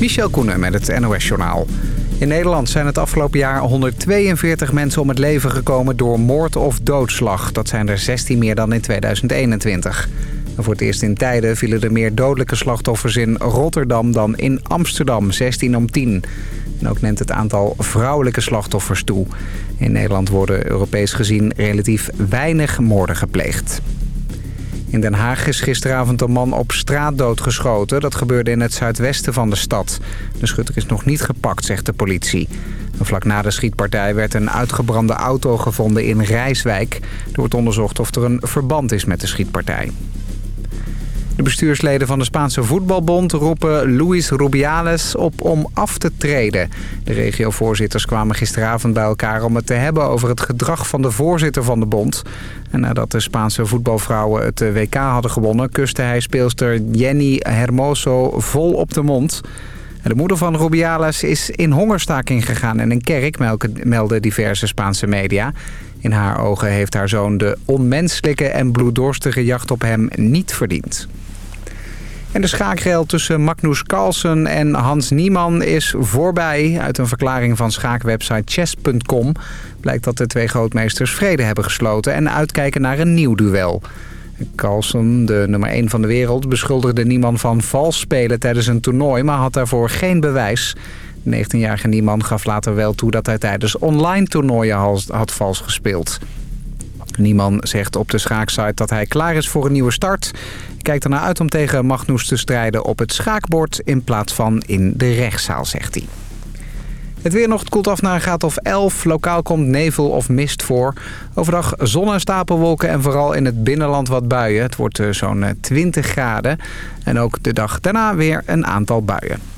Michel Koenen met het NOS-journaal. In Nederland zijn het afgelopen jaar 142 mensen om het leven gekomen door moord of doodslag. Dat zijn er 16 meer dan in 2021. En voor het eerst in tijden vielen er meer dodelijke slachtoffers in Rotterdam dan in Amsterdam, 16 om 10. En ook neemt het aantal vrouwelijke slachtoffers toe. In Nederland worden Europees gezien relatief weinig moorden gepleegd. In Den Haag is gisteravond een man op straat doodgeschoten. Dat gebeurde in het zuidwesten van de stad. De schutter is nog niet gepakt, zegt de politie. vlak na de schietpartij werd een uitgebrande auto gevonden in Rijswijk. Er wordt onderzocht of er een verband is met de schietpartij. De bestuursleden van de Spaanse voetbalbond roepen Luis Rubiales op om af te treden. De regiovoorzitters kwamen gisteravond bij elkaar om het te hebben over het gedrag van de voorzitter van de bond. En nadat de Spaanse voetbalvrouwen het WK hadden gewonnen... kuste hij speelster Jenny Hermoso vol op de mond... De moeder van Rubiales is in hongerstaking gegaan in een kerk, melden diverse Spaanse media. In haar ogen heeft haar zoon de onmenselijke en bloeddorstige jacht op hem niet verdiend. En de schaakrel tussen Magnus Carlsen en Hans Niemann is voorbij. Uit een verklaring van schaakwebsite chess.com blijkt dat de twee grootmeesters vrede hebben gesloten... en uitkijken naar een nieuw duel. Carlsen, de nummer 1 van de wereld, beschuldigde Niemann van vals spelen tijdens een toernooi... maar had daarvoor geen bewijs. De 19-jarige Niemann gaf later wel toe dat hij tijdens online toernooien had vals gespeeld. Niemann zegt op de schaaksite dat hij klaar is voor een nieuwe start. Kijkt ernaar uit om tegen Magnus te strijden op het schaakbord... in plaats van in de rechtszaal, zegt hij. Het weer nog koelt af naar een graad of 11. Lokaal komt nevel of mist voor. Overdag zon en stapelwolken en vooral in het binnenland wat buien. Het wordt eh, zo'n 20 eh, graden. En ook de dag daarna weer een aantal buien.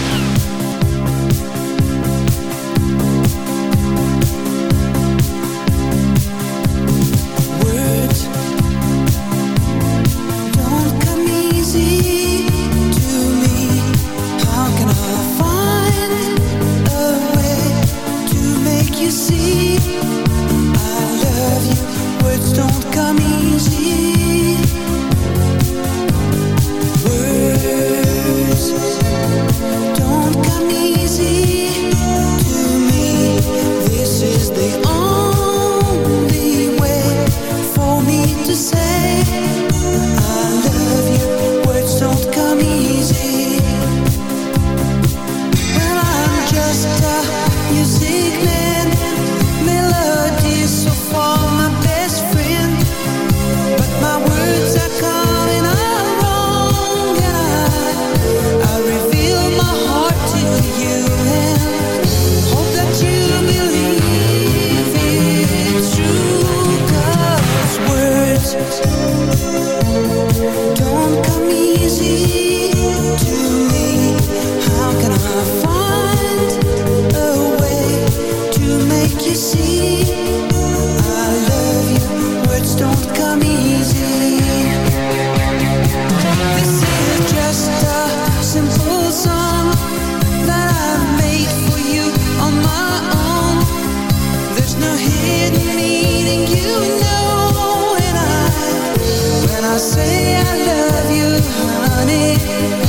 Thank you.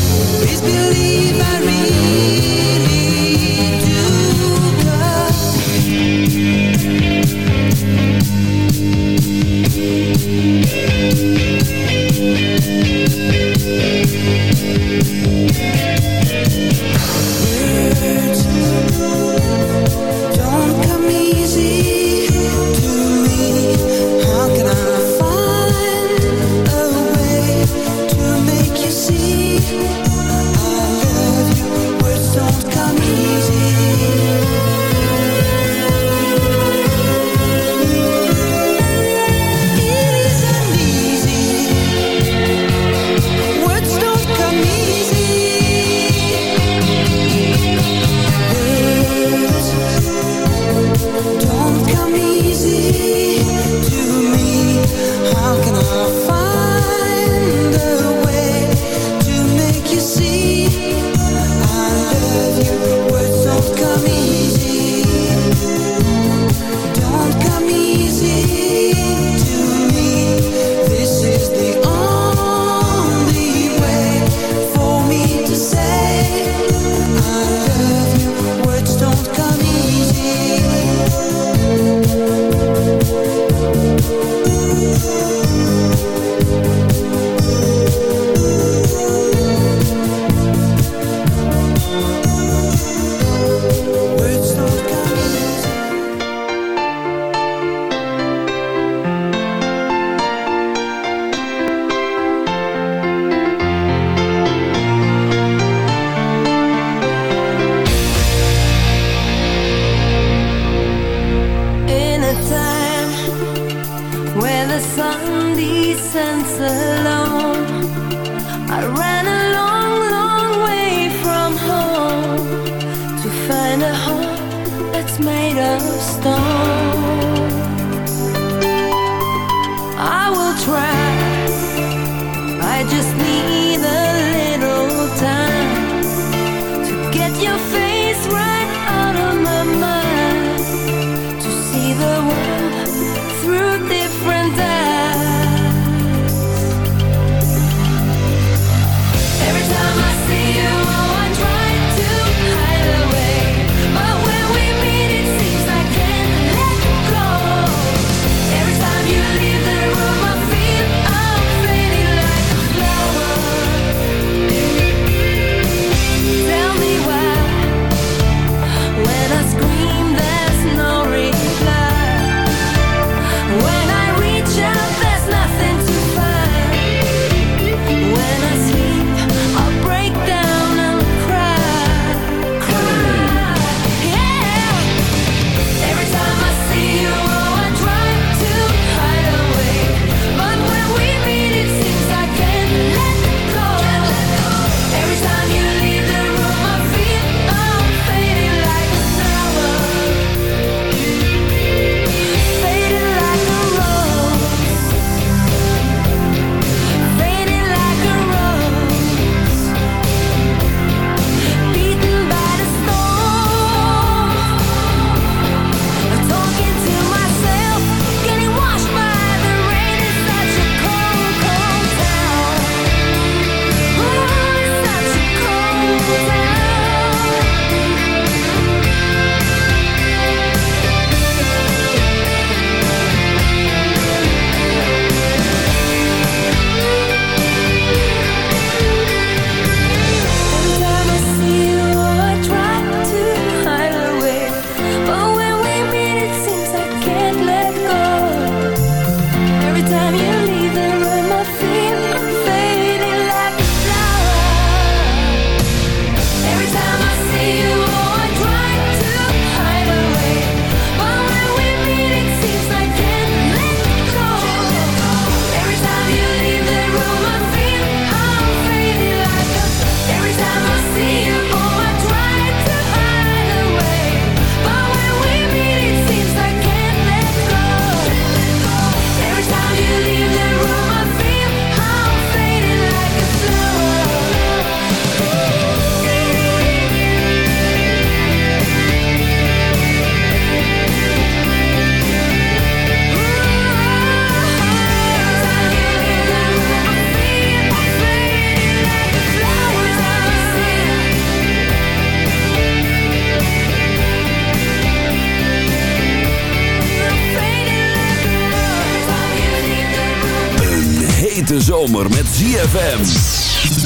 ZFM.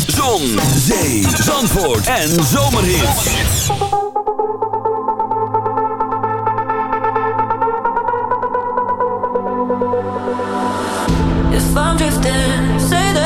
Zon, zee, zandvoort en zomerhit. Say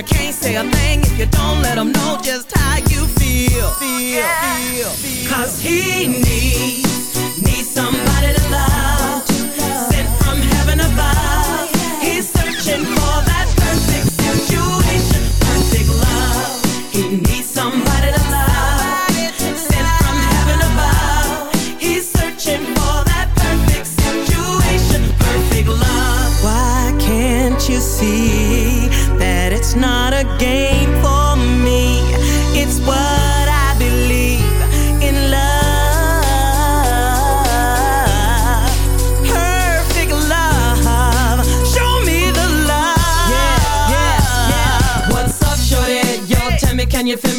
you can't say a thing if you don't let him know just how you feel. Feel, feel, feel. Cause he needs, needs somebody to feel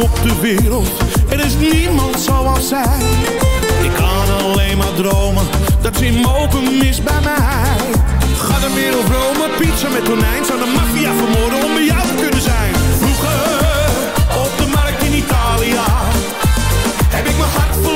Op de wereld, er is niemand zoals zij. Ik kan alleen maar dromen, dat ze mogen mis bij mij. Ga de wereld Rome, pizza met tonijn. Zou de maffia vermoorden om bij jou te kunnen zijn. Vroeger, op de markt in Italië. Heb ik mijn hart verloren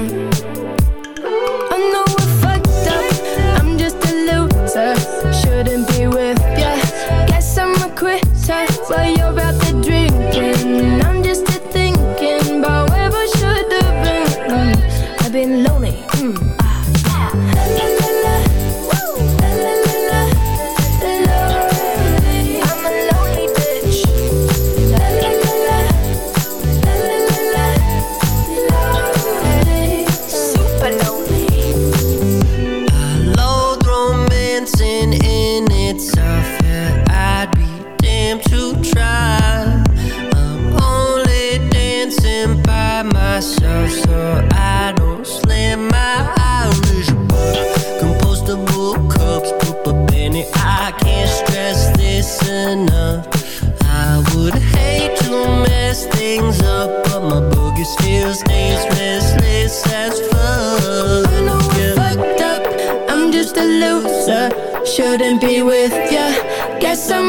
couldn't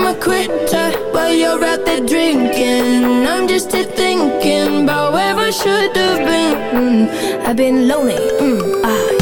I'm a quitter but you're out there drinking. I'm just here thinking about where I should have been. Mm, I've been lonely, mm, ah.